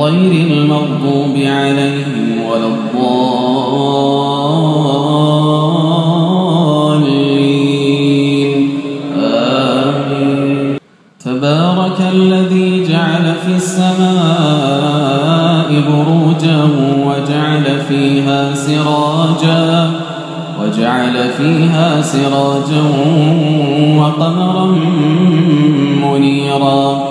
غير المغضوب عليهم ولا الضالين. آمين. تبارك الذي جعل في السماء بروجا وجعل فيها سراجا وجعل فيها سراجا وقمرا منيرا.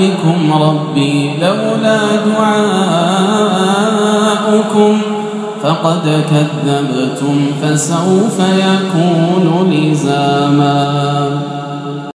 بكم ربي لولا دعاؤكم فقد كذبتم فسوف يكون لزاما.